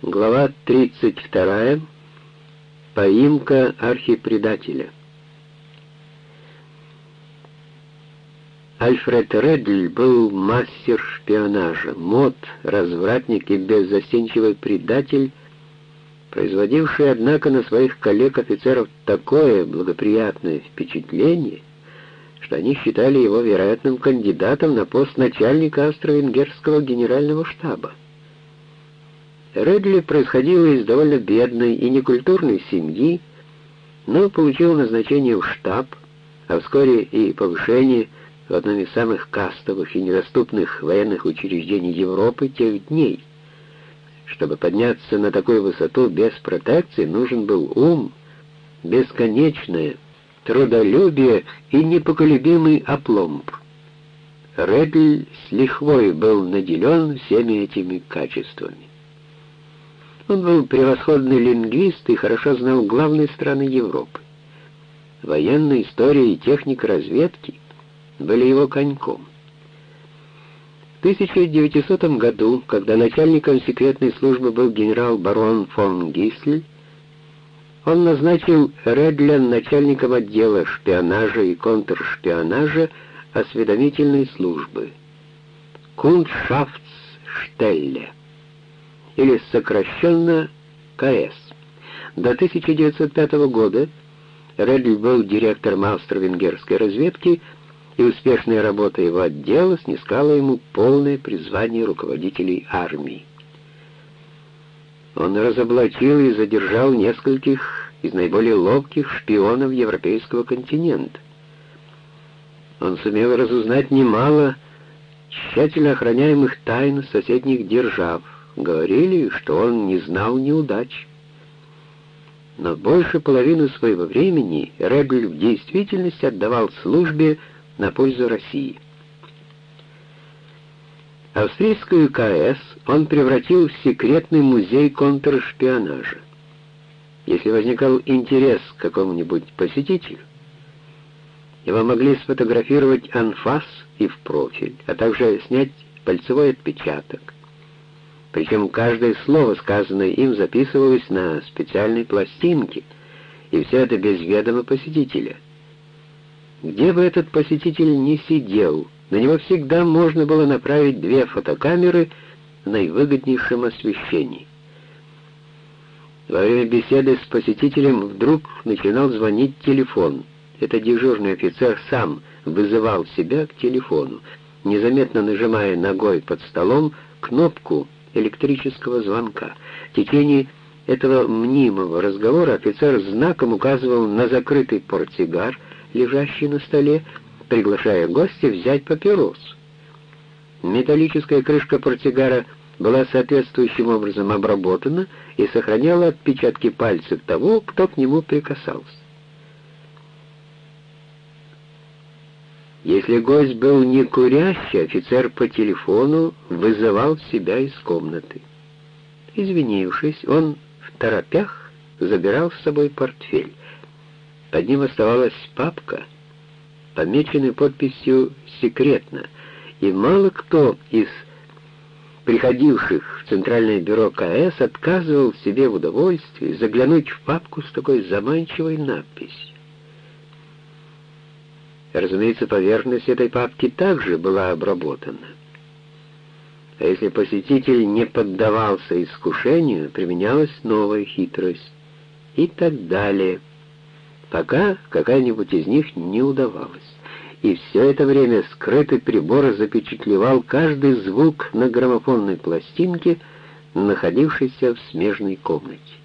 Глава 32. Поимка архипредателя. Альфред Редль был мастер шпионажа, мод, развратник и беззастенчивый предатель, производивший, однако, на своих коллег-офицеров такое благоприятное впечатление, что они считали его вероятным кандидатом на пост начальника австро-венгерского генерального штаба. Редли происходил из довольно бедной и некультурной семьи, но получил назначение в штаб, а вскоре и повышение в одном из самых кастовых и недоступных военных учреждений Европы тех дней. Чтобы подняться на такую высоту без протекции, нужен был ум, бесконечное, трудолюбие и непоколебимый опломб. Редль с лихвой был наделен всеми этими качествами. Он был превосходный лингвист и хорошо знал главные страны Европы. Военная история и техника разведки были его коньком. В 1900 году, когда начальником секретной службы был генерал-барон фон Гисль, он назначил Редля начальником отдела шпионажа и контршпионажа осведомительной службы Куншафтсштелле или сокращенно КС. До 1905 года Редль был директором австро-венгерской разведки, и успешная работа его отдела снискала ему полное призвание руководителей армии. Он разоблачил и задержал нескольких из наиболее ловких шпионов европейского континента. Он сумел разузнать немало тщательно охраняемых тайн соседних держав, Говорили, что он не знал неудач. Но больше половины своего времени Ребль в действительности отдавал службе на пользу России. Австрийскую КС он превратил в секретный музей контршпионажа. Если возникал интерес к какому-нибудь посетителю, его могли сфотографировать анфас и в профиль, а также снять пальцевой отпечаток. Причем каждое слово, сказанное им, записывалось на специальной пластинке, и все это без ведома посетителя. Где бы этот посетитель ни сидел, на него всегда можно было направить две фотокамеры в наивыгоднейшем освещении. Во время беседы с посетителем вдруг начинал звонить телефон. Это дежурный офицер сам вызывал себя к телефону, незаметно нажимая ногой под столом кнопку электрического звонка. В течение этого мнимого разговора офицер знаком указывал на закрытый портсигар, лежащий на столе, приглашая гостя взять папирос. Металлическая крышка портсигара была соответствующим образом обработана и сохраняла отпечатки пальцев того, кто к нему прикасался. Если гость был не курящий, офицер по телефону вызывал себя из комнаты. Извинившись, он в торопях забирал с собой портфель. Под ним оставалась папка, помеченная подписью «Секретно», и мало кто из приходивших в Центральное бюро КС отказывал себе в удовольствии заглянуть в папку с такой заманчивой надписью. Разумеется, поверхность этой папки также была обработана. А если посетитель не поддавался искушению, применялась новая хитрость и так далее, пока какая-нибудь из них не удавалась. И все это время скрытый прибор запечатлевал каждый звук на граммофонной пластинке, находившейся в смежной комнате.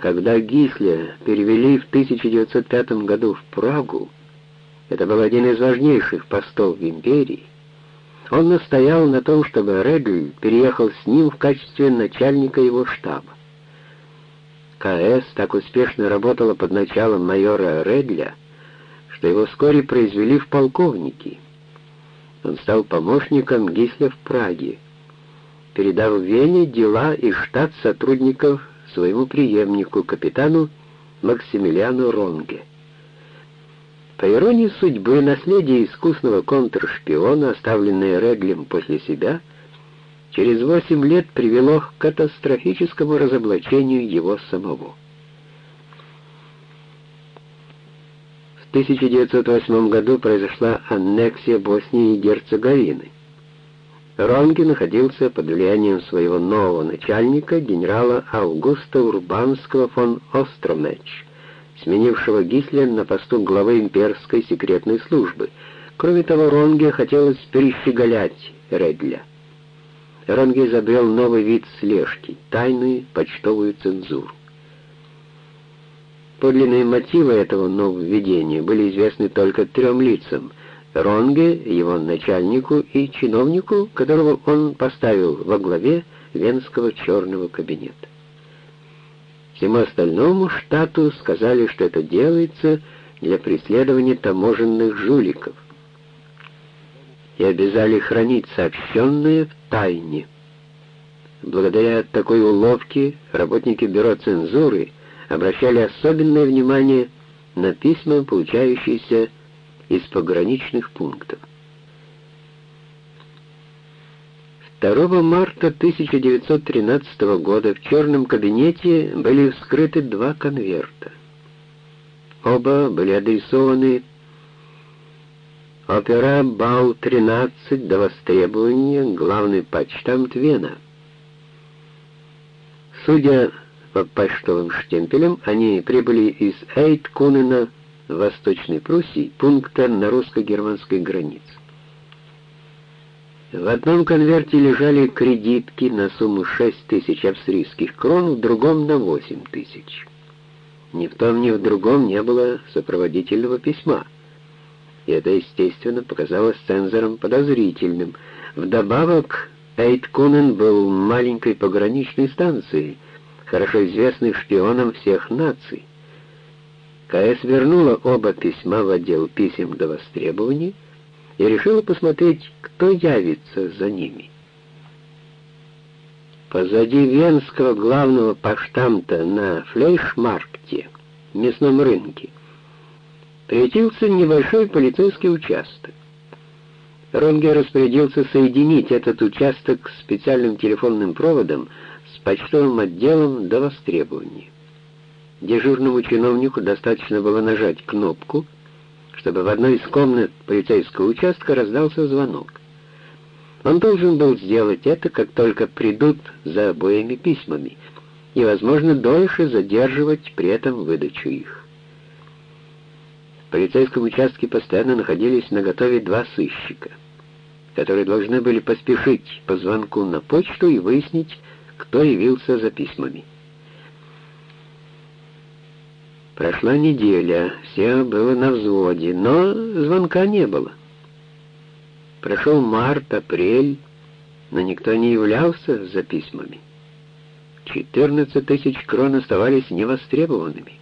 Когда Гисля перевели в 1905 году в Прагу, это был один из важнейших постов в империи, он настоял на том, чтобы Редль переехал с ним в качестве начальника его штаба. КС так успешно работала под началом майора Редля, что его вскоре произвели в полковники. Он стал помощником Гисля в Праге, передав Вене дела и штат сотрудников своему преемнику, капитану Максимилиану Ронге. По иронии судьбы, наследие искусного контршпиона, оставленное Реглем после себя, через восемь лет привело к катастрофическому разоблачению его самого. В 1908 году произошла аннексия Боснии и Герцеговины. Ронги находился под влиянием своего нового начальника, генерала Аугуста Урбанского фон Остромеч, сменившего Гислер на посту главы имперской секретной службы. Кроме того, Ронге хотелось перещеголять Редля. Ронге изобрел новый вид слежки — тайную почтовую цензуру. Подлинные мотивы этого нововведения были известны только трем лицам — Ронге, его начальнику и чиновнику, которого он поставил во главе Венского черного кабинета. Всему остальному штату сказали, что это делается для преследования таможенных жуликов — и обязали хранить сообщенное в тайне. Благодаря такой уловке работники бюро цензуры обращали особенное внимание на письма, получающиеся из пограничных пунктов. 2 марта 1913 года в черном кабинете были вскрыты два конверта. Оба были адресованы Опера Бау-13 до востребования, главный почтамт Вена. Судя по почтовым штемпелям, они прибыли из Эйт-Кунена Восточной Пруссии, пункта на русско-германской границе. В одном конверте лежали кредитки на сумму 6 тысяч австрийских крон, в другом — на 8 тысяч. Ни в том, ни в другом не было сопроводительного письма — и это, естественно, показалось цензорам подозрительным. Вдобавок, Эйткунен был маленькой пограничной станцией, хорошо известной шпионом всех наций. КС вернула оба письма в отдел писем до востребований и решила посмотреть, кто явится за ними. Позади Венского главного поштамта на Флейшмаркте, мясном рынке, приютился небольшой полицейский участок. Ронге распорядился соединить этот участок специальным телефонным проводом с почтовым отделом до востребования. Дежурному чиновнику достаточно было нажать кнопку, чтобы в одной из комнат полицейского участка раздался звонок. Он должен был сделать это, как только придут за обоими письмами, и, возможно, дольше задерживать при этом выдачу их. В полицейском участке постоянно находились на готове два сыщика, которые должны были поспешить по звонку на почту и выяснить, кто явился за письмами. Прошла неделя, все было на взводе, но звонка не было. Прошел март, апрель, но никто не являлся за письмами. 14 тысяч крон оставались невостребованными.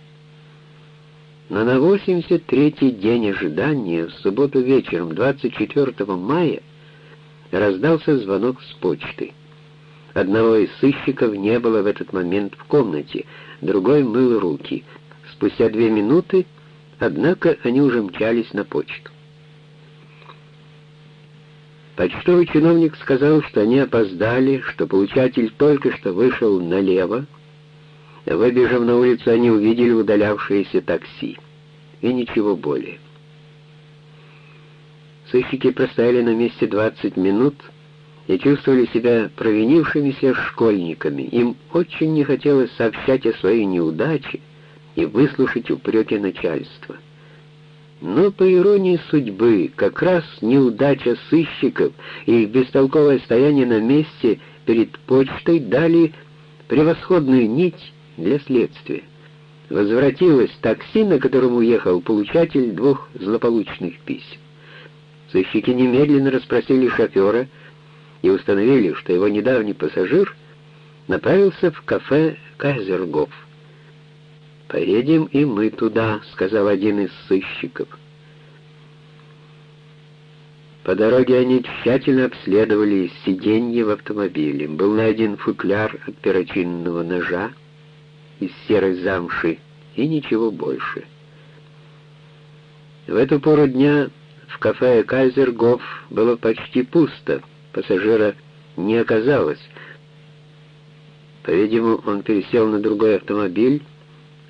Но на 83-й день ожидания, в субботу вечером 24 мая, раздался звонок с почты. Одного из сыщиков не было в этот момент в комнате, другой мыл руки. Спустя две минуты, однако, они уже мчались на почту. Почтовый чиновник сказал, что они опоздали, что получатель только что вышел налево, Выбежав на улицу, они увидели удалявшееся такси. И ничего более. Сыщики простояли на месте 20 минут и чувствовали себя провинившимися школьниками. Им очень не хотелось сообщать о своей неудаче и выслушать упреки начальства. Но, по иронии судьбы, как раз неудача сыщиков и их бестолковое стояние на месте перед почтой дали превосходную нить для следствия. Возвратилось такси, на котором уехал получатель двух злополучных писем. Сыщики немедленно расспросили шофера и установили, что его недавний пассажир направился в кафе «Кайзергоф». «Поедем и мы туда», — сказал один из сыщиков. По дороге они тщательно обследовали сиденье в автомобиле. Был найден футляр от перочинного ножа, из серой замши и ничего больше. В эту пору дня в кафе «Кайзергоф» было почти пусто. Пассажира не оказалось. По-видимому, он пересел на другой автомобиль,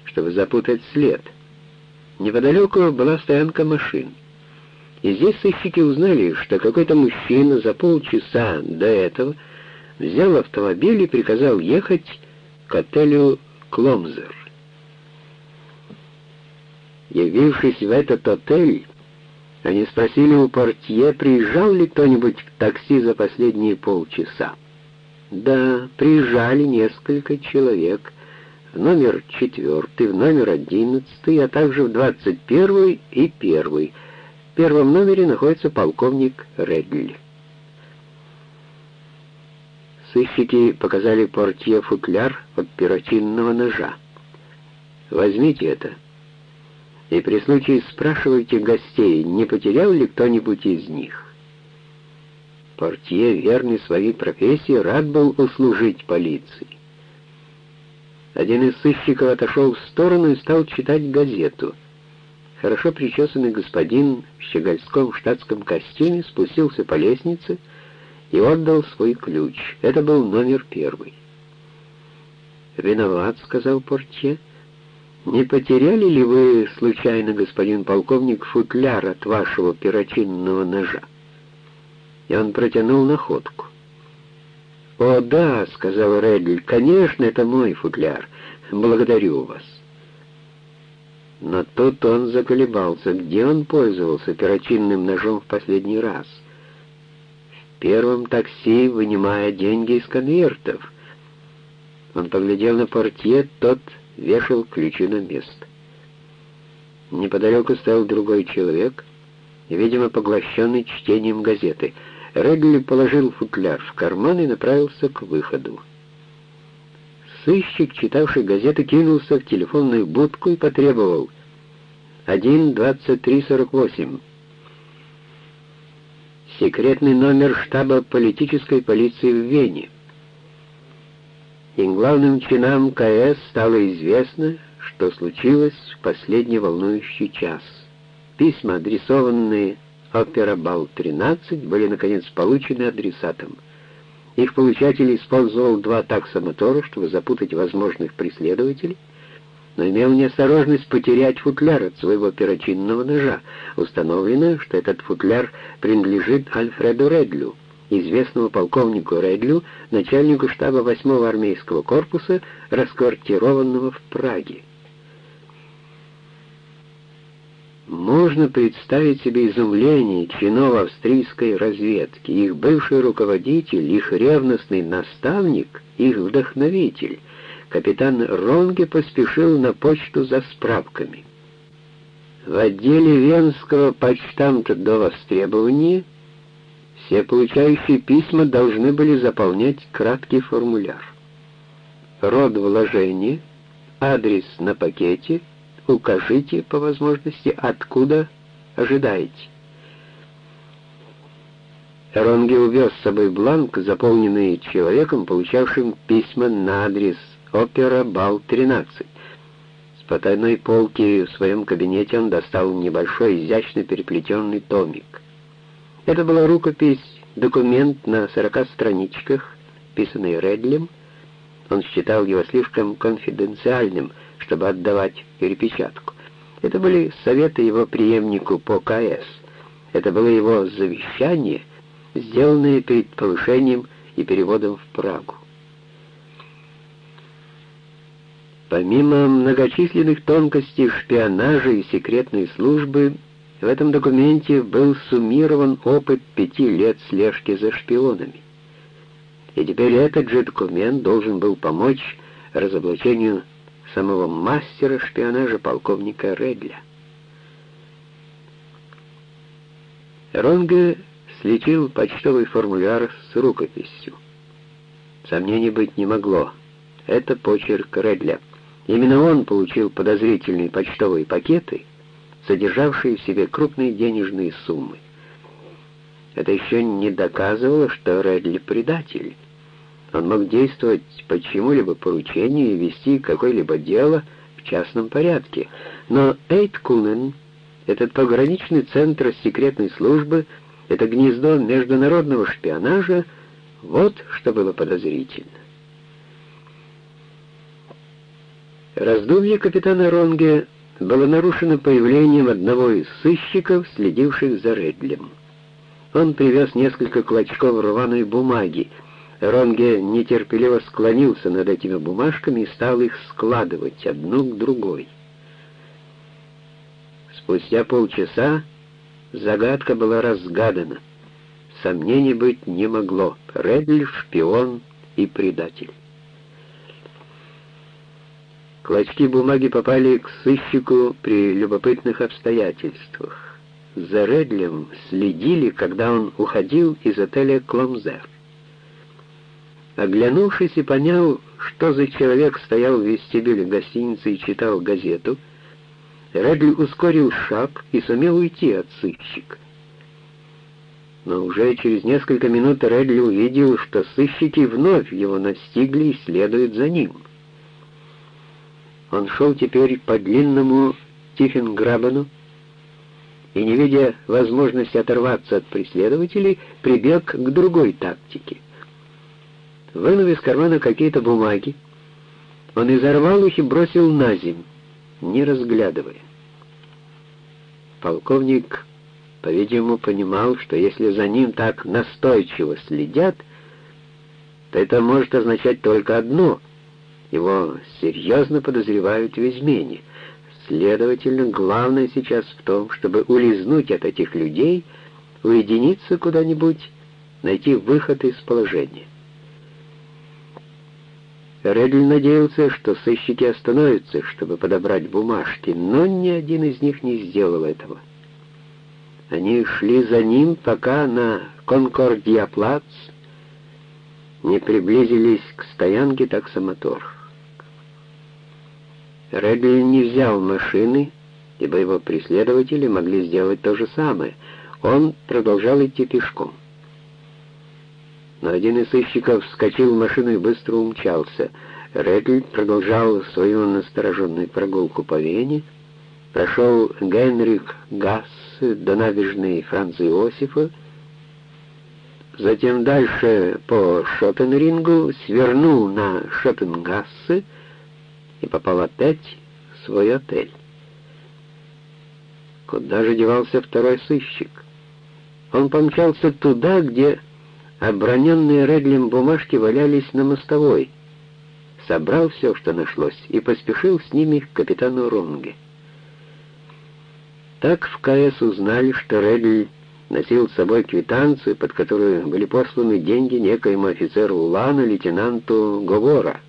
чтобы запутать след. Неподалеку была стоянка машин. И здесь сыщики узнали, что какой-то мужчина за полчаса до этого взял автомобиль и приказал ехать к отелю «Кломзер». Явившись в этот отель, они спросили у портье, приезжал ли кто-нибудь в такси за последние полчаса. Да, приезжали несколько человек номер четвертый, в номер одиннадцатый, а также в двадцать первый и первый. В первом номере находится полковник Редли. Сыщики показали портье футляр от перочинного ножа. «Возьмите это» и при случае спрашивайте гостей, не потерял ли кто-нибудь из них. Портье, верный своей профессии, рад был услужить полиции. Один из сыщиков отошел в сторону и стал читать газету. Хорошо причесанный господин в щегольском штатском костюме спустился по лестнице и отдал свой ключ. Это был номер первый. «Виноват», — сказал портье. «Не потеряли ли вы, случайно, господин полковник, футляр от вашего перочинного ножа?» И он протянул находку. «О, да», — сказал Редль, — «конечно, это мой футляр. Благодарю вас». Но тут он заколебался, где он пользовался перочинным ножом в последний раз. В первом такси, вынимая деньги из конвертов. Он поглядел на портье, тот вешал ключи на место. Неподалеку стоял другой человек, видимо, поглощенный чтением газеты. Регли положил футляр в карман и направился к выходу. Сыщик, читавший газеты, кинулся в телефонную будку и потребовал 1-2348. Секретный номер штаба политической полиции в Вене и главным чинам КС стало известно, что случилось в последний волнующий час. Письма, адресованные Опера Бал-13, были наконец получены адресатом. Их получатель использовал два таксомотора, чтобы запутать возможных преследователей, но имел неосторожность потерять футляр от своего перочинного ножа. Установлено, что этот футляр принадлежит Альфреду Редлю известному полковнику Редлю, начальнику штаба 8-го армейского корпуса, расквартированного в Праге. Можно представить себе изумление чинов австрийской разведки. Их бывший руководитель, их ревностный наставник, их вдохновитель, капитан Ронге поспешил на почту за справками. В отделе Венского почтамта до востребования все получающие письма должны были заполнять краткий формуляр. Род вложения, адрес на пакете, укажите по возможности, откуда ожидаете. Ронги увез с собой бланк, заполненный человеком, получавшим письма на адрес Опера Бал-13. С потайной полки в своем кабинете он достал небольшой изящно переплетенный томик — это была рукопись, документ на 40 страничках, писанный Редлем. Он считал его слишком конфиденциальным, чтобы отдавать перепечатку. Это были советы его преемнику по КС. Это было его завещание, сделанное перед повышением и переводом в Прагу. Помимо многочисленных тонкостей шпионажа и секретной службы, в этом документе был суммирован опыт пяти лет слежки за шпионами. И теперь этот же документ должен был помочь разоблачению самого мастера шпионажа полковника Редля. Ронге слечил почтовый формуляр с рукописью. Сомнений быть не могло. Это почерк Редля. Именно он получил подозрительные почтовые пакеты — содержавшие в себе крупные денежные суммы. Это еще не доказывало, что Редли предатель. Он мог действовать по чему-либо поручению и вести какое-либо дело в частном порядке. Но Эйткунен, этот пограничный центр секретной службы, это гнездо международного шпионажа, Вот что было подозрительно. Раздумье капитана Ронге было нарушено появлением одного из сыщиков, следивших за Редлем. Он привез несколько клочков рваной бумаги. Ронге нетерпеливо склонился над этими бумажками и стал их складывать одну к другой. Спустя полчаса загадка была разгадана. Сомнений быть не могло. Редль — шпион и предатель. Клочки бумаги попали к сыщику при любопытных обстоятельствах. За Редлем следили, когда он уходил из отеля «Кломзер». Оглянувшись и поняв, что за человек стоял в вестибюле гостиницы и читал газету, Редли ускорил шаг и сумел уйти от сыщика. Но уже через несколько минут Редли увидел, что сыщики вновь его настигли и следуют за ним. Он шел теперь по длинному Тиффинграбену и, не видя возможности оторваться от преследователей, прибег к другой тактике. Вынув из кармана какие-то бумаги, он изорвал их и бросил на землю, не разглядывая. Полковник, по-видимому, понимал, что если за ним так настойчиво следят, то это может означать только одно — его серьезно подозревают в измене. Следовательно, главное сейчас в том, чтобы улизнуть от этих людей, уединиться куда-нибудь, найти выход из положения. Редль надеялся, что сыщики остановятся, чтобы подобрать бумажки, но ни один из них не сделал этого. Они шли за ним, пока на Конкордия-плац не приблизились к стоянке таксомоторов. Рэбби не взял машины, ибо его преследователи могли сделать то же самое. Он продолжал идти пешком. Но один из сыщиков вскочил в машину и быстро умчался. Редли продолжал свою настороженную прогулку по Вене, прошел Генрих Гасс до набережной Франца Иосифа, затем дальше по Шопенрингу свернул на Шопенгассе, и попал опять в свой отель. Куда же девался второй сыщик? Он помчался туда, где оброненные Редлем бумажки валялись на мостовой, собрал все, что нашлось, и поспешил с ними к капитану Ронге. Так в КС узнали, что Редль носил с собой квитанцию, под которую были посланы деньги некоему офицеру Улана, лейтенанту Говора,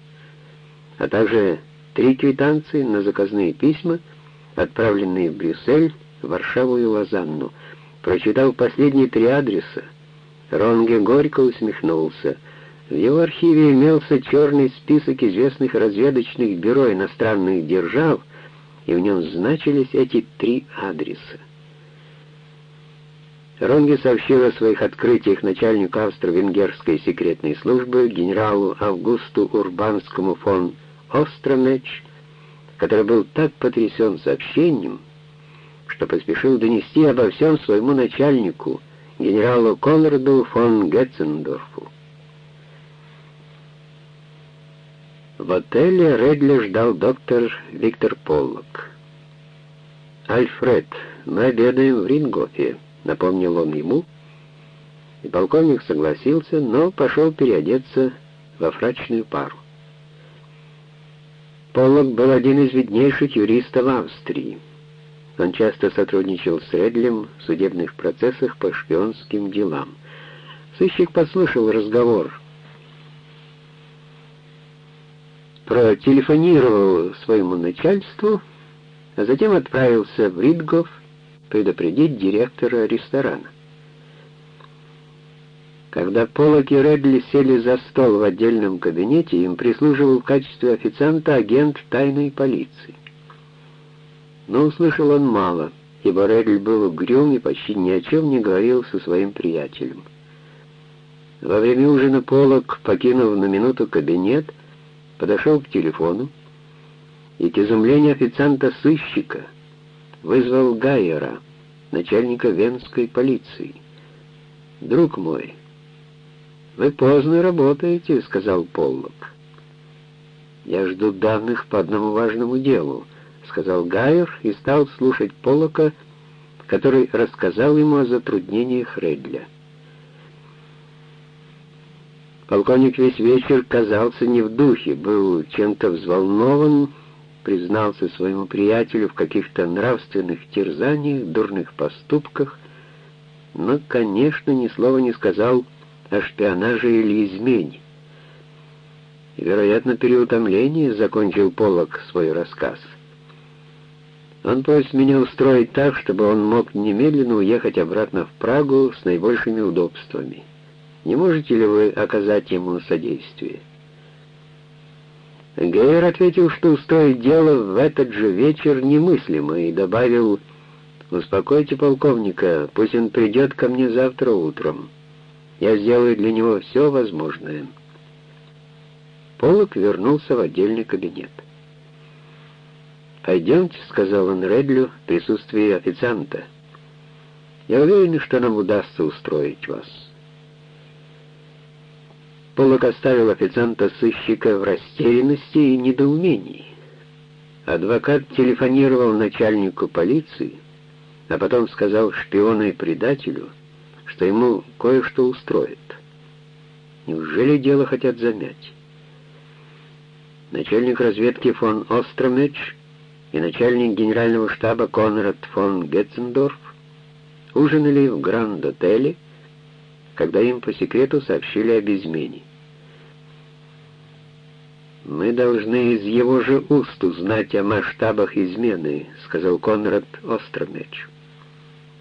а также Три квитанции на заказные письма, отправленные в Брюссель, Варшаву и Лозанну. Прочитав последние три адреса, Ронге горько усмехнулся. В его архиве имелся черный список известных разведочных бюро иностранных держав, и в нем значились эти три адреса. Ронге сообщил о своих открытиях начальнику австро-венгерской секретной службы генералу Августу Урбанскому фон Остромеч, который был так потрясен сообщением, что поспешил донести обо всем своему начальнику, генералу Конраду фон Гетцендорфу. В отеле Редли ждал доктор Виктор Поллок. «Альфред, мы обедаем в Рингофе», — напомнил он ему, и полковник согласился, но пошел переодеться во фрачную пару. Поллок был один из виднейших юристов Австрии. Он часто сотрудничал с Редлем в судебных процессах по шпионским делам. Сыщик послушал разговор. Протелефонировал своему начальству, а затем отправился в Ридгоф предупредить директора ресторана. Когда Поллок и Редли сели за стол в отдельном кабинете, им прислуживал в качестве официанта агент тайной полиции. Но услышал он мало, ибо Редли был угрюм и почти ни о чем не говорил со своим приятелем. Во время ужина Поллок, покинув на минуту кабинет, подошел к телефону и, к изумлению официанта-сыщика, вызвал Гайера, начальника венской полиции. «Друг мой», «Вы поздно работаете», — сказал Поллок. «Я жду данных по одному важному делу», — сказал Гайер и стал слушать Поллока, который рассказал ему о затруднениях Редля. Полковник весь вечер казался не в духе, был чем-то взволнован, признался своему приятелю в каких-то нравственных терзаниях, дурных поступках, но, конечно, ни слова не сказал о шпионаже или измене. Вероятно, переутомление закончил Полок свой рассказ. Он просит меня устроить так, чтобы он мог немедленно уехать обратно в Прагу с наибольшими удобствами. Не можете ли вы оказать ему содействие? Гейер ответил, что устроить дело в этот же вечер немыслимо, и добавил, «Успокойте полковника, пусть он придет ко мне завтра утром». Я сделаю для него все возможное». Полок вернулся в отдельный кабинет. «Пойдемте», — сказал он Редлю в присутствии официанта. «Я уверен, что нам удастся устроить вас». Полок оставил официанта-сыщика в растерянности и недоумении. Адвокат телефонировал начальнику полиции, а потом сказал шпиону и предателю — что ему кое-что устроит. Неужели дело хотят замять? Начальник разведки фон Остромеч и начальник генерального штаба Конрад фон Гетцендорф ужинали в Гранд-отеле, когда им по секрету сообщили об измене. «Мы должны из его же уст узнать о масштабах измены», — сказал Конрад Остромеч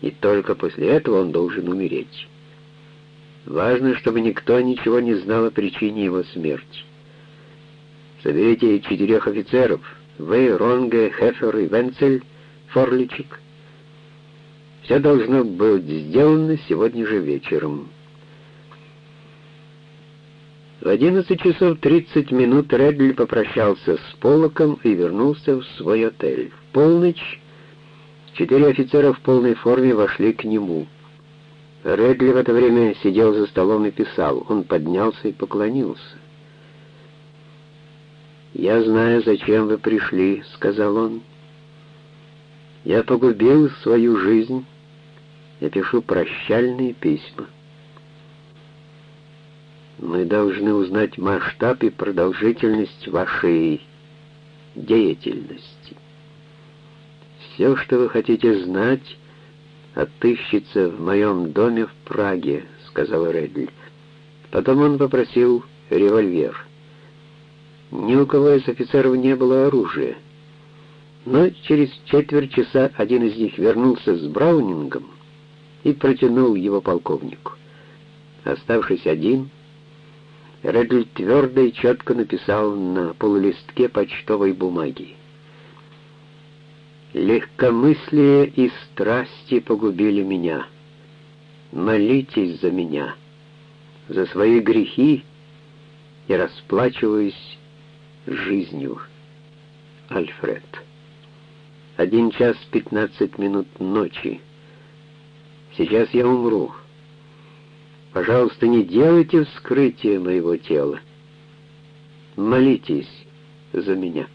и только после этого он должен умереть. Важно, чтобы никто ничего не знал о причине его смерти. Соберите четырех офицеров, вы, Ронге, Хефер и Венцель, Форличик. Все должно быть сделано сегодня же вечером. В 11 часов 30 минут Редли попрощался с Полоком и вернулся в свой отель. В полночь Четыре офицера в полной форме вошли к нему. Редли в это время сидел за столом и писал. Он поднялся и поклонился. «Я знаю, зачем вы пришли», — сказал он. «Я погубил свою жизнь. Я пишу прощальные письма. Мы должны узнать масштаб и продолжительность вашей деятельности». «Все, что вы хотите знать, отыщется в моем доме в Праге», — сказал Редли. Потом он попросил револьвер. Ни у кого из офицеров не было оружия. Но через четверть часа один из них вернулся с Браунингом и протянул его полковнику. Оставшись один, Редли твердо и четко написал на полулистке почтовой бумаги. Легкомыслие и страсти погубили меня. Молитесь за меня, за свои грехи и расплачиваюсь жизнью. Альфред. Один час пятнадцать минут ночи. Сейчас я умру. Пожалуйста, не делайте вскрытие моего тела. Молитесь за меня.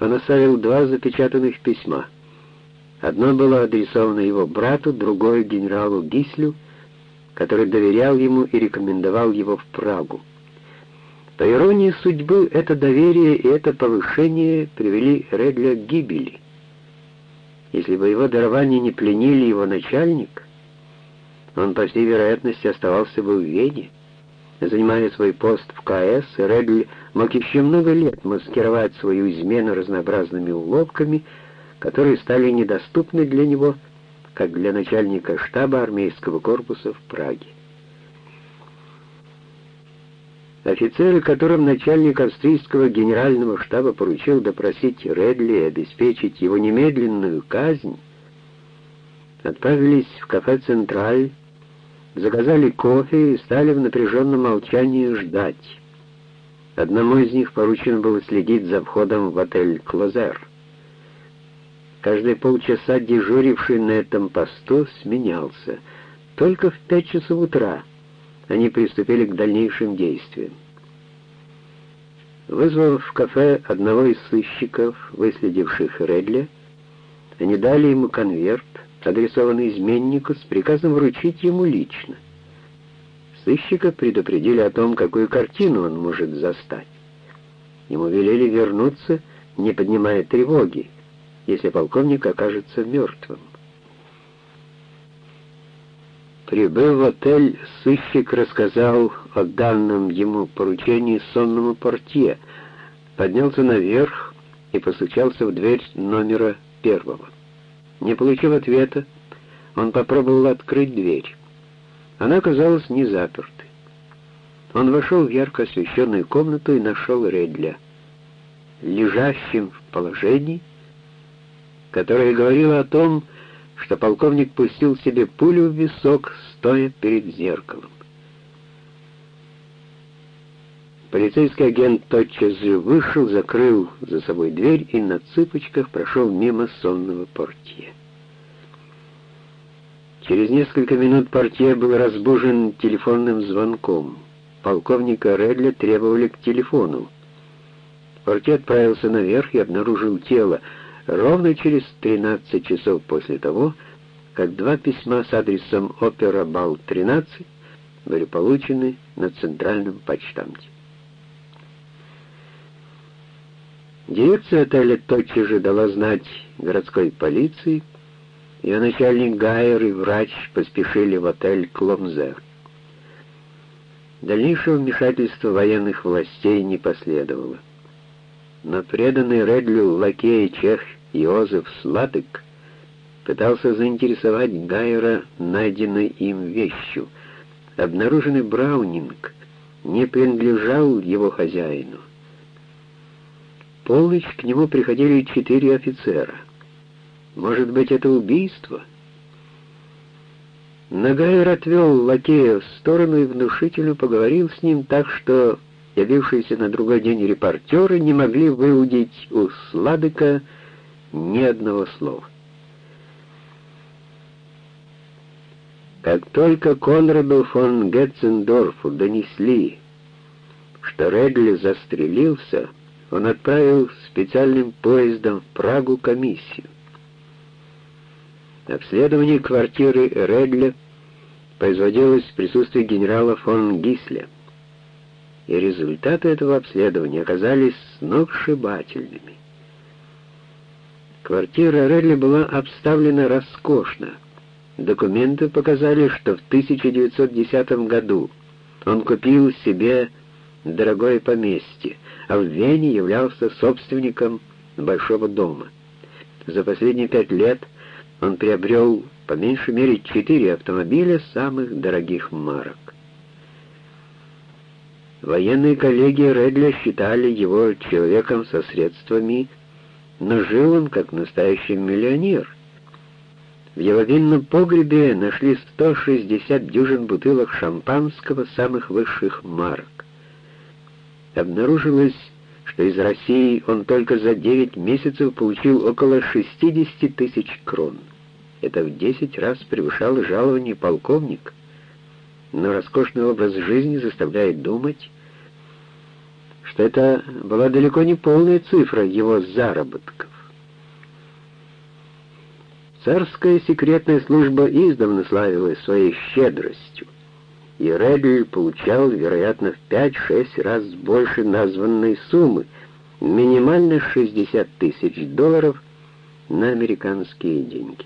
он оставил два запечатанных письма. Одно было адресовано его брату, другое — генералу Гислю, который доверял ему и рекомендовал его в Прагу. По иронии судьбы, это доверие и это повышение привели Редля к гибели. Если бы его дарование не пленили его начальник, он, по всей вероятности, оставался бы в Вене. Занимая свой пост в КС, Редли мог еще много лет маскировать свою измену разнообразными уловками, которые стали недоступны для него, как для начальника штаба армейского корпуса в Праге. Офицеры, которым начальник австрийского генерального штаба поручил допросить Редли и обеспечить его немедленную казнь, отправились в кафе «Централь» заказали кофе и стали в напряженном молчании ждать. Одному из них поручено было следить за входом в отель «Клозер». Каждые полчаса дежуривший на этом посту сменялся. Только в пять часов утра они приступили к дальнейшим действиям. Вызвав в кафе одного из сыщиков, выследивших Редля, они дали ему конверт, адресованный изменнику, с приказом вручить ему лично. Сыщика предупредили о том, какую картину он может застать. Ему велели вернуться, не поднимая тревоги, если полковник окажется мертвым. Прибыв в отель, сыщик рассказал о данном ему поручении сонному портье, поднялся наверх и постучался в дверь номера первого. Не получив ответа, он попробовал открыть дверь. Она оказалась не запертой. Он вошел в ярко освещенную комнату и нашел Редля, лежащим в положении, которое говорило о том, что полковник пустил себе пулю в висок, стоя перед зеркалом. Полицейский агент тотчас же вышел, закрыл за собой дверь и на цыпочках прошел мимо сонного портье. Через несколько минут портье был разбужен телефонным звонком. Полковника Редля требовали к телефону. Портье отправился наверх и обнаружил тело, ровно через 13 часов после того, как два письма с адресом Опера Бал 13 были получены на центральном почтамте. Дирекция отеля тотчас же дала знать городской полиции, ее начальник Гайер и врач поспешили в отель Кломзер. Дальнейшего вмешательства военных властей не последовало. Но преданный Редлю лакей чех Иозеф Сладык пытался заинтересовать Гайера найденной им вещью. Обнаруженный Браунинг не принадлежал его хозяину. Полночь к нему приходили четыре офицера. Может быть, это убийство? Нагайр отвел лакея в сторону и внушительно поговорил с ним так, что явившиеся на другой день репортеры не могли выудить у Сладыка ни одного слова. Как только Конраду фон Гетцендорфу донесли, что Редли застрелился, он отправил специальным поездом в Прагу комиссию. Обследование квартиры Редля производилось в присутствии генерала фон Гисля, и результаты этого обследования оказались сногсшибательными. Квартира Релли была обставлена роскошно. Документы показали, что в 1910 году он купил себе дорогое поместье, а в Вене являлся собственником большого дома. За последние пять лет он приобрел по меньшей мере четыре автомобиля самых дорогих марок. Военные коллеги Редля считали его человеком со средствами, но жил он как настоящий миллионер. В его винном погребе нашли 160 дюжин бутылок шампанского самых высших марок. Обнаружилось, что из России он только за 9 месяцев получил около 60 тысяч крон. Это в 10 раз превышало жалование полковника. Но роскошный образ жизни заставляет думать, что это была далеко не полная цифра его заработков. Царская секретная служба издавна славилась своей щедростью, и Редль получал, вероятно, в 5-6 раз больше названной суммы, минимально 60 тысяч долларов на американские деньги.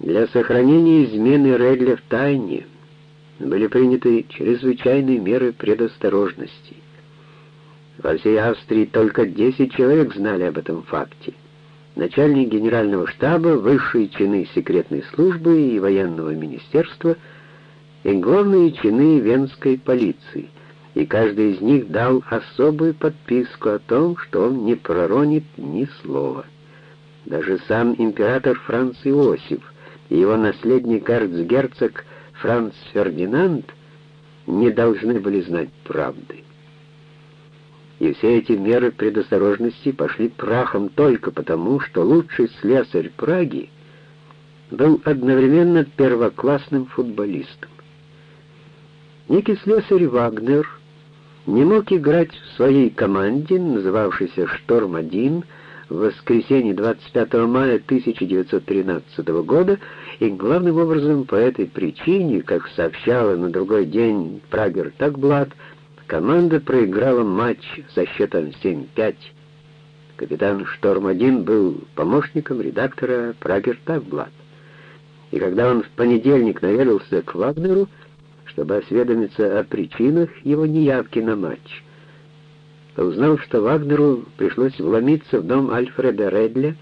Для сохранения измены Редля в тайне – были приняты чрезвычайные меры предосторожности. Во всей Австрии только 10 человек знали об этом факте. Начальник генерального штаба, высшие чины секретной службы и военного министерства и главные чины венской полиции, и каждый из них дал особую подписку о том, что он не проронит ни слова. Даже сам император Франц Иосиф и его наследник эрцгерцог Франц Фердинанд не должны были знать правды. И все эти меры предосторожности пошли прахом только потому, что лучший слесарь Праги был одновременно первоклассным футболистом. Некий слесарь Вагнер не мог играть в своей команде, называвшейся «Шторм-1», в воскресенье 25 мая 1913 года, и главным образом по этой причине, как сообщала на другой день Прагер Такблат, команда проиграла матч со счетом 7-5. Капитан Шторм-1 был помощником редактора Прагер Такблат. И когда он в понедельник наведался к Вагнеру, чтобы осведомиться о причинах его неявки на матч, узнал, что Вагнеру пришлось вломиться в дом Альфреда Редля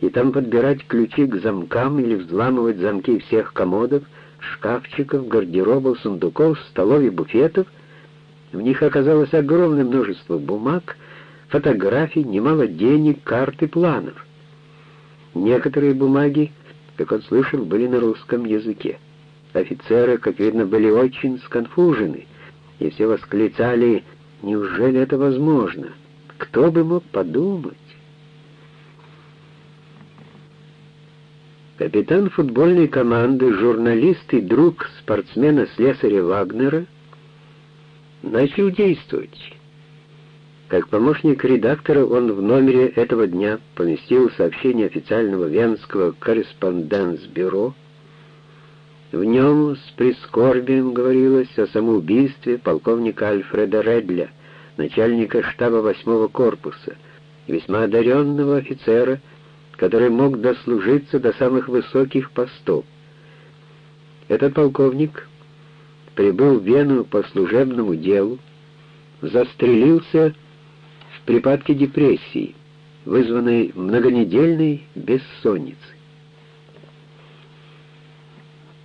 и там подбирать ключи к замкам или взламывать замки всех комодов, шкафчиков, гардеробов, сундуков, столов и буфетов. В них оказалось огромное множество бумаг, фотографий, немало денег, карт и планов. Некоторые бумаги, как он слышал, были на русском языке. Офицеры, как видно, были очень сконфужены, и все восклицали Неужели это возможно? Кто бы мог подумать? Капитан футбольной команды, журналист и друг спортсмена-слесаря Вагнера начал действовать. Как помощник редактора он в номере этого дня поместил сообщение официального венского корреспонденс-бюро. В нем с прискорбием говорилось о самоубийстве полковника Альфреда Редля, начальника штаба 8-го корпуса, весьма одаренного офицера, который мог дослужиться до самых высоких постов. Этот полковник прибыл в Вену по служебному делу, застрелился в припадке депрессии, вызванной многонедельной бессонницей.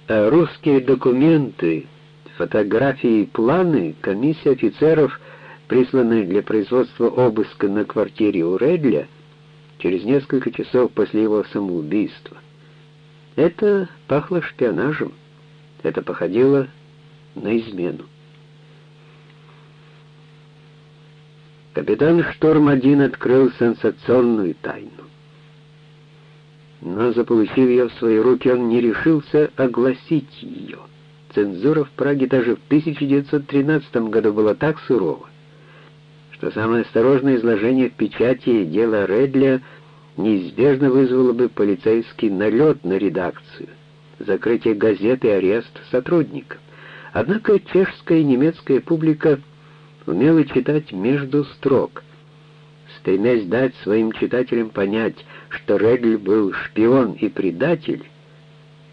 А русские документы, фотографии и планы комиссия офицеров – присланный для производства обыска на квартире у Редля через несколько часов после его самоубийства. Это пахло шпионажем, это походило на измену. Капитан Шторм-1 открыл сенсационную тайну. Но, заполучив ее в свои руки, он не решился огласить ее. Цензура в Праге даже в 1913 году была так сурова, что самое осторожное изложение в печати дела Редля неизбежно вызвало бы полицейский налет на редакцию, закрытие газеты арест сотрудников. Однако чешская и немецкая публика умела читать между строк, стремясь дать своим читателям понять, что Редль был шпион и предатель,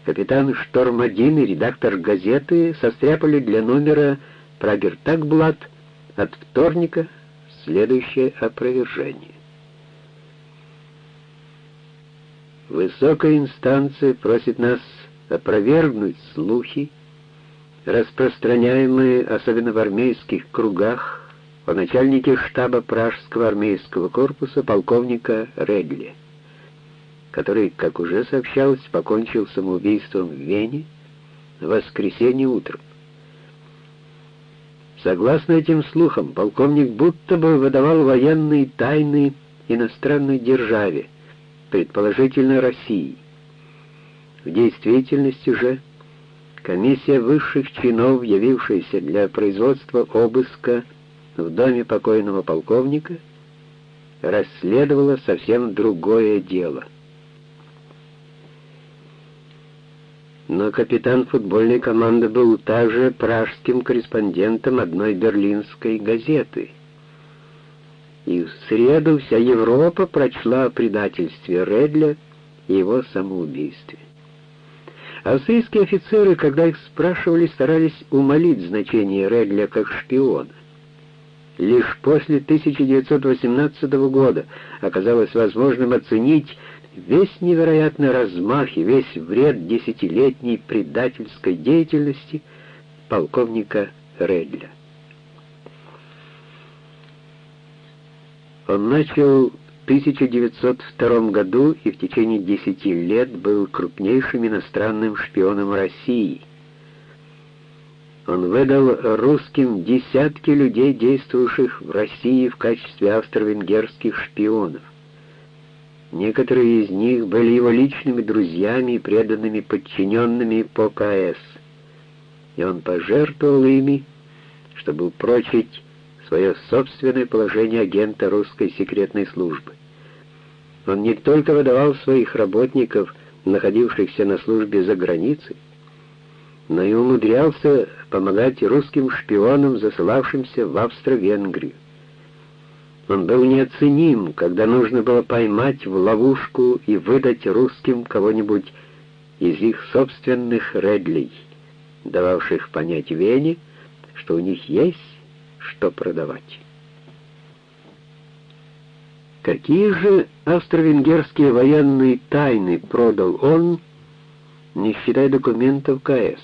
капитан Шторм-1 и редактор газеты состряпали для номера «Прагертагблат» от вторника следующее опровержение. Высокая инстанция просит нас опровергнуть слухи, распространяемые особенно в армейских кругах о начальнике штаба Пражского армейского корпуса полковника Редли, который, как уже сообщалось, покончил самоубийством в Вене в воскресенье утром. Согласно этим слухам, полковник будто бы выдавал военные тайны иностранной державе, предположительно России. В действительности же комиссия высших чинов, явившаяся для производства обыска в доме покойного полковника, расследовала совсем другое дело. Но капитан футбольной команды был также пражским корреспондентом одной берлинской газеты. И в среду вся Европа прочла о предательстве Редля и его самоубийстве. Австрийские офицеры, когда их спрашивали, старались умолить значение Редля как шпиона. Лишь после 1918 года оказалось возможным оценить весь невероятный размах и весь вред десятилетней предательской деятельности полковника Редля. Он начал в 1902 году и в течение десяти лет был крупнейшим иностранным шпионом России. Он выдал русским десятки людей, действовавших в России в качестве австро-венгерских шпионов. Некоторые из них были его личными друзьями и преданными подчиненными по КС, и он пожертвовал ими, чтобы упрочить свое собственное положение агента русской секретной службы. Он не только выдавал своих работников, находившихся на службе за границей, но и умудрялся помогать русским шпионам, засылавшимся в Австро-Венгрию. Он был неоценим, когда нужно было поймать в ловушку и выдать русским кого-нибудь из их собственных редлей, дававших понять Вене, что у них есть что продавать. Какие же австро-венгерские военные тайны продал он, не считая документов КС?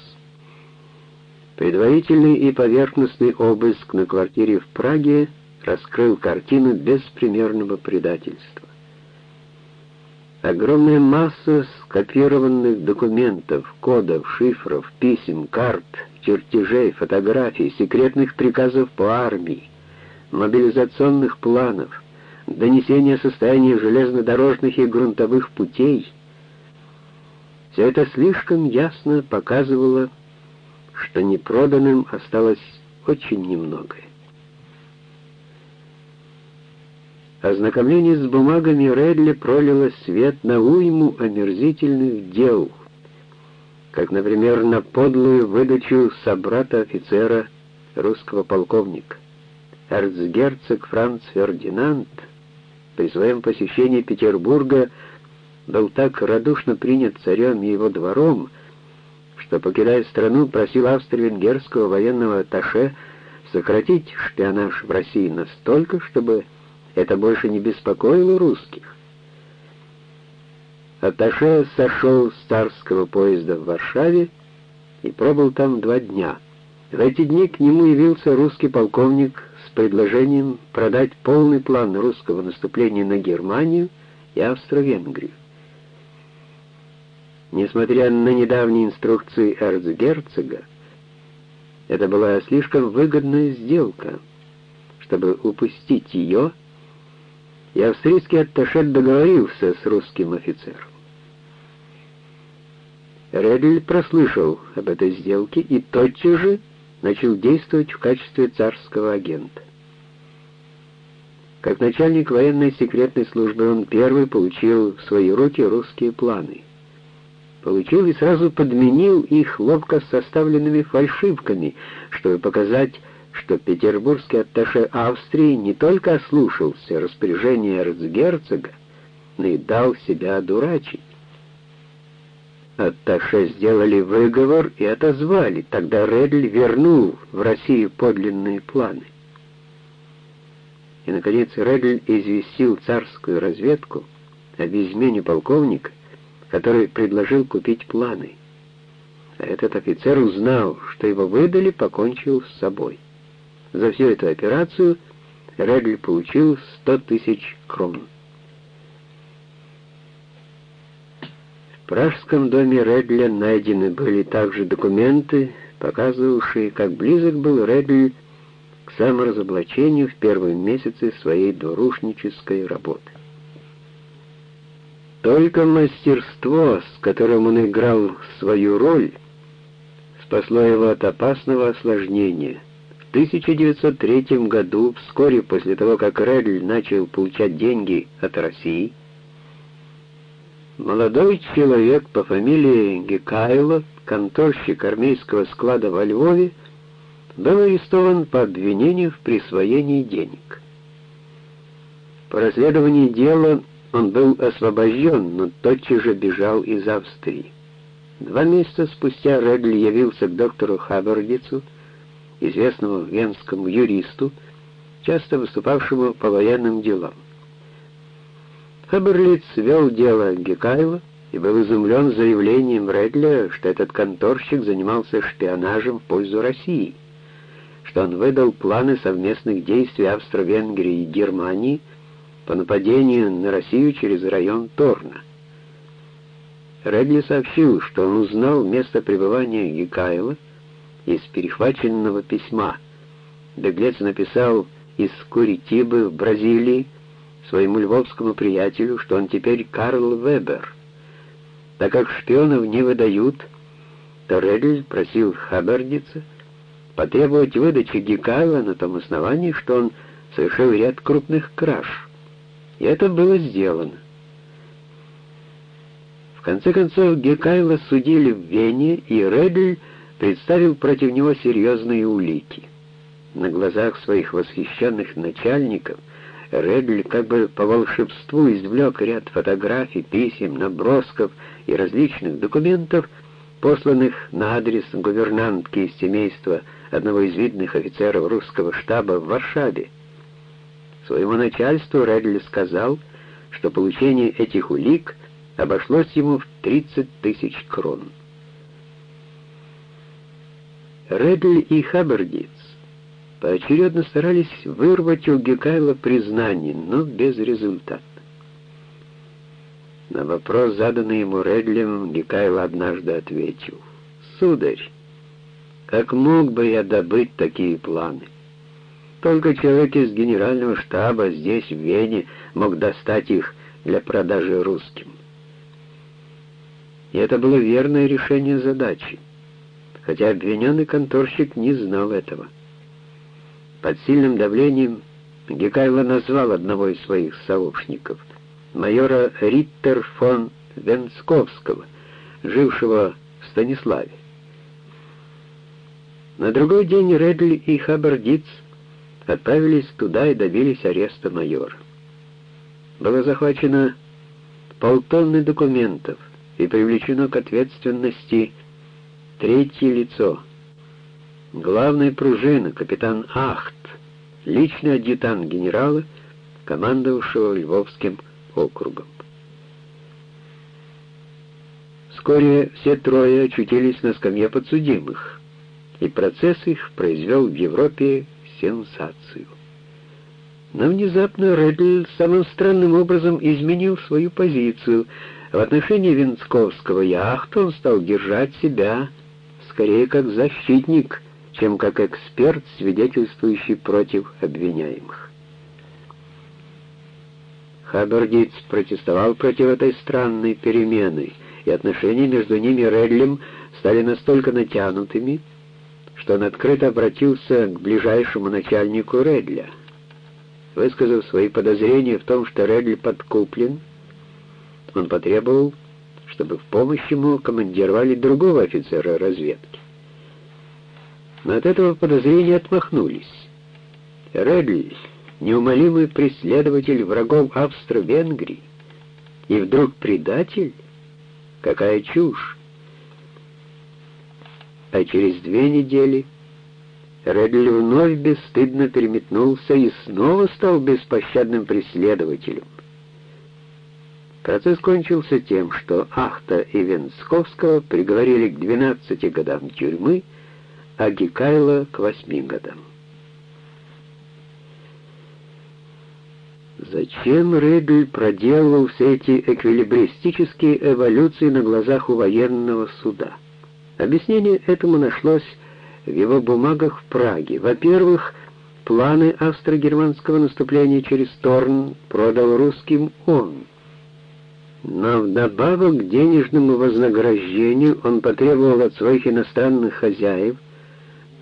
Предварительный и поверхностный обыск на квартире в Праге раскрыл картину беспримерного предательства. Огромная масса скопированных документов, кодов, шифров, писем, карт, чертежей, фотографий, секретных приказов по армии, мобилизационных планов, донесения о состоянии железнодорожных и грунтовых путей. Все это слишком ясно показывало, что непроданным осталось очень немногое. Ознакомление с бумагами Редли пролило свет на уйму омерзительных дел, как, например, на подлую выдачу собрата-офицера русского полковника. Эрцгерцог Франц Фердинанд при своем посещении Петербурга был так радушно принят царем и его двором, что, покидая страну, просил австро-венгерского военного атташе сократить шпионаж в России настолько, чтобы это больше не беспокоило русских. Атташе сошел с царского поезда в Варшаве и пробыл там два дня. В эти дни к нему явился русский полковник с предложением продать полный план русского наступления на Германию и Австро-Венгрию. Несмотря на недавние инструкции эрцгерцога, это была слишком выгодная сделка, чтобы упустить ее и австрийский атташе договорился с русским офицером. Редль прослышал об этой сделке и тотчас же начал действовать в качестве царского агента. Как начальник военной секретной службы он первый получил в свои руки русские планы. Получил и сразу подменил их ловко составленными фальшивками, чтобы показать, что петербургский атташе Австрии не только ослушался распоряжения эрцгерцога, но и дал себя одурачить. Атташе сделали выговор и отозвали. Тогда Редль вернул в Россию подлинные планы. И, наконец, Редль известил царскую разведку об измене полковника, который предложил купить планы. А этот офицер узнал, что его выдали, покончил с собой. За всю эту операцию Редль получил 100 тысяч крон. В пражском доме Редля найдены были также документы, показывавшие, как близок был Редль к саморазоблачению в первые месяцы своей двурушнической работы. Только мастерство, с которым он играл свою роль, спасло его от опасного осложнения — 1903 году, вскоре после того, как Редль начал получать деньги от России, молодой человек по фамилии Гекайло, конторщик армейского склада во Львове, был арестован по обвинению в присвоении денег. По расследованию дела он был освобожден, но тотчас же бежал из Австрии. Два месяца спустя Редль явился к доктору Хаббардицу, известному венскому юристу, часто выступавшему по военным делам. Хаберлиц вел дело Гекаева и был изумлен заявлением Редля, что этот конторщик занимался шпионажем в пользу России, что он выдал планы совместных действий Австро-Венгрии и Германии по нападению на Россию через район Торна. Редли сообщил, что он узнал место пребывания Гекаева из перехваченного письма. Беглец написал из Куритибы в Бразилии своему львовскому приятелю, что он теперь Карл Вебер. Так как шпионов не выдают, то Редль просил Хабердица потребовать выдачи Гекайла на том основании, что он совершил ряд крупных краж. И это было сделано. В конце концов, Гекайла судили в Вене, и Редль представил против него серьезные улики. На глазах своих восхищенных начальников Редль как бы по волшебству извлек ряд фотографий, писем, набросков и различных документов, посланных на адрес гувернантки из семейства одного из видных офицеров русского штаба в Варшаве. Своему начальству Редль сказал, что получение этих улик обошлось ему в 30 тысяч крон. Редль и Хаббардиц поочередно старались вырвать у Гекайла признание, но безрезультатно. На вопрос, заданный ему Редлем, Гекайл однажды ответил, «Сударь, как мог бы я добыть такие планы? Только человек из генерального штаба здесь, в Вене, мог достать их для продажи русским». И это было верное решение задачи, хотя обвиненный конторщик не знал этого. Под сильным давлением Гекайло назвал одного из своих сообщников, майора Риттер фон Венсковского, жившего в Станиславе. На другой день Редли и Хабардиц отправились туда и добились ареста майора. Было захвачено полтонны документов и привлечено к ответственности третье лицо — Главная пружина, капитан Ахт, личный адъютант генерала, командовавшего Львовским округом. Вскоре все трое очутились на скамье подсудимых, и процесс их произвел в Европе сенсацию. Но внезапно Редль самым странным образом изменил свою позицию. В отношении Венсковского яхта он стал держать себя скорее как защитник – чем как эксперт, свидетельствующий против обвиняемых. Хаббардиц протестовал против этой странной перемены, и отношения между ними и Редлем стали настолько натянутыми, что он открыто обратился к ближайшему начальнику Редля. Высказав свои подозрения в том, что Редль подкуплен, он потребовал, чтобы в помощь ему командировали другого офицера разведки но от этого подозрения отмахнулись. Редль, неумолимый преследователь врагов Австро-Венгрии, и вдруг предатель? Какая чушь! А через две недели Редль вновь бесстыдно переметнулся и снова стал беспощадным преследователем. Процесс кончился тем, что Ахта и Венсковского приговорили к 12 годам тюрьмы, а Гекайла к восьми годам. Зачем Редль проделывал все эти эквилибристические эволюции на глазах у военного суда? Объяснение этому нашлось в его бумагах в Праге. Во-первых, планы австро-германского наступления через Торн продал русским он. Но вдобавок к денежному вознаграждению он потребовал от своих иностранных хозяев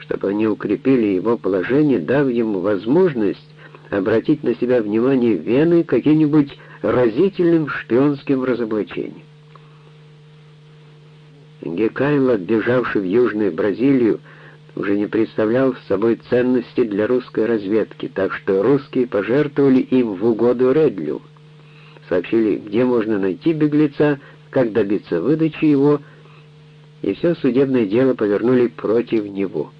чтобы они укрепили его положение, дав ему возможность обратить на себя внимание Вены каким-нибудь разительным шпионским разоблачением. Гекайло, бежавший в Южную Бразилию, уже не представлял собой ценности для русской разведки, так что русские пожертвовали им в угоду Редлю. Сообщили, где можно найти беглеца, как добиться выдачи его, и все судебное дело повернули против него.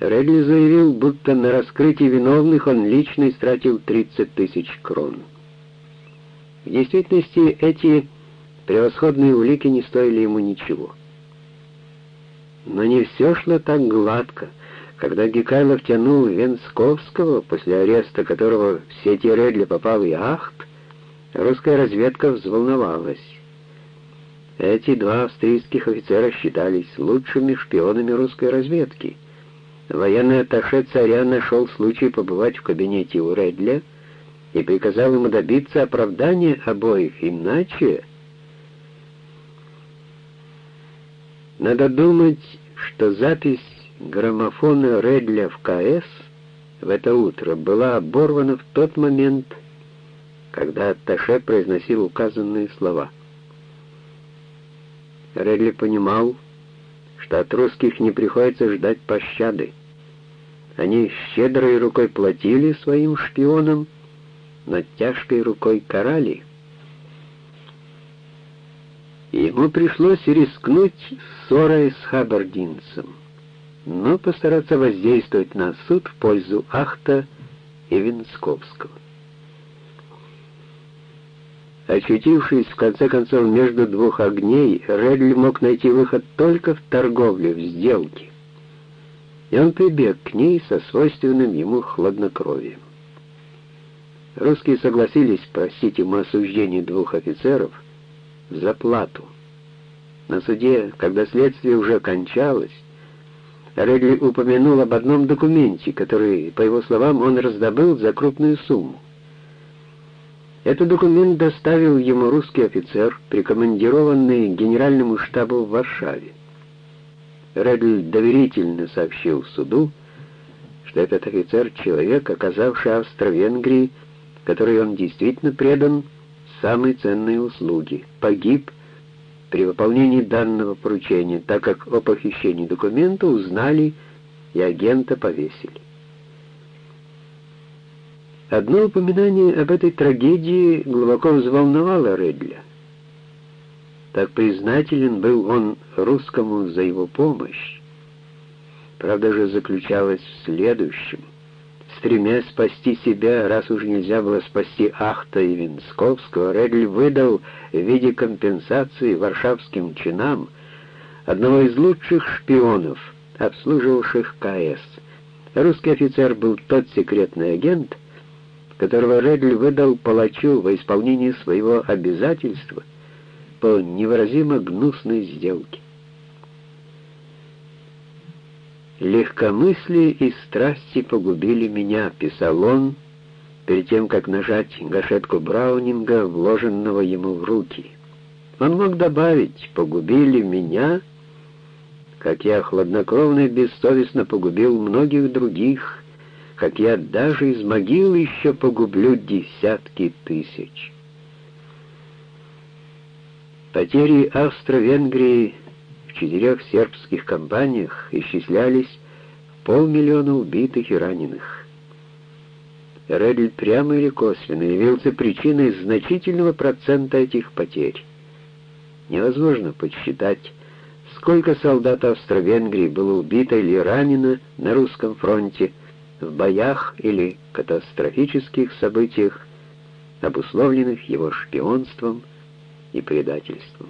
Редли заявил, будто на раскрытие виновных он лично истратил 30 тысяч крон. В действительности эти превосходные улики не стоили ему ничего. Но не все шло так гладко. Когда Гекайлов тянул Венсковского, после ареста которого в сети Редли попал и Ахт, русская разведка взволновалась. Эти два австрийских офицера считались лучшими шпионами русской разведки — Военный атташе царя нашел случай побывать в кабинете у Редля и приказал ему добиться оправдания обоих, иначе... Надо думать, что запись граммофона Редля в КС в это утро была оборвана в тот момент, когда Атташе произносил указанные слова. Редли понимал, что от русских не приходится ждать пощады. Они щедрой рукой платили своим шпионам, но тяжкой рукой карали. ему пришлось рискнуть ссорой с хабардинцем, но постараться воздействовать на суд в пользу Ахта и Винсковского. Очутившись, в конце концов, между двух огней, Редль мог найти выход только в торговле, в сделке. И он прибег к ней со свойственным ему хладнокровием. Русские согласились простить ему осуждение двух офицеров за плату. На суде, когда следствие уже кончалось, Редли упомянул об одном документе, который, по его словам, он раздобыл за крупную сумму. Этот документ доставил ему русский офицер, прикомандированный генеральному штабу в Варшаве. Редль доверительно сообщил суду, что этот офицер — человек, оказавший Австро-Венгрии, которой он действительно предан, самые ценные услуги, погиб при выполнении данного поручения, так как о похищении документа узнали и агента повесили. Одно упоминание об этой трагедии глубоко взволновало Редля. Так признателен был он русскому за его помощь. Правда же заключалась в следующем. Стремясь спасти себя, раз уж нельзя было спасти Ахта и Винсковского, Редль выдал в виде компенсации варшавским чинам одного из лучших шпионов, обслуживавших КС. Русский офицер был тот секретный агент, которого Редль выдал палачу во исполнении своего обязательства по невыразимо гнусной сделке. «Легкомыслие и страсти погубили меня», — писал он, перед тем, как нажать гашетку Браунинга, вложенного ему в руки. Он мог добавить «погубили меня», как я хладнокровно и бессовестно погубил многих других, как я даже из могил еще погублю десятки тысяч. Потери Австро-Венгрии четырех сербских компаниях исчислялись полмиллиона убитых и раненых. Редль прямо или косвенно явился причиной значительного процента этих потерь. Невозможно подсчитать, сколько солдат Австро-Венгрии было убито или ранено на русском фронте, в боях или катастрофических событиях, обусловленных его шпионством и предательством.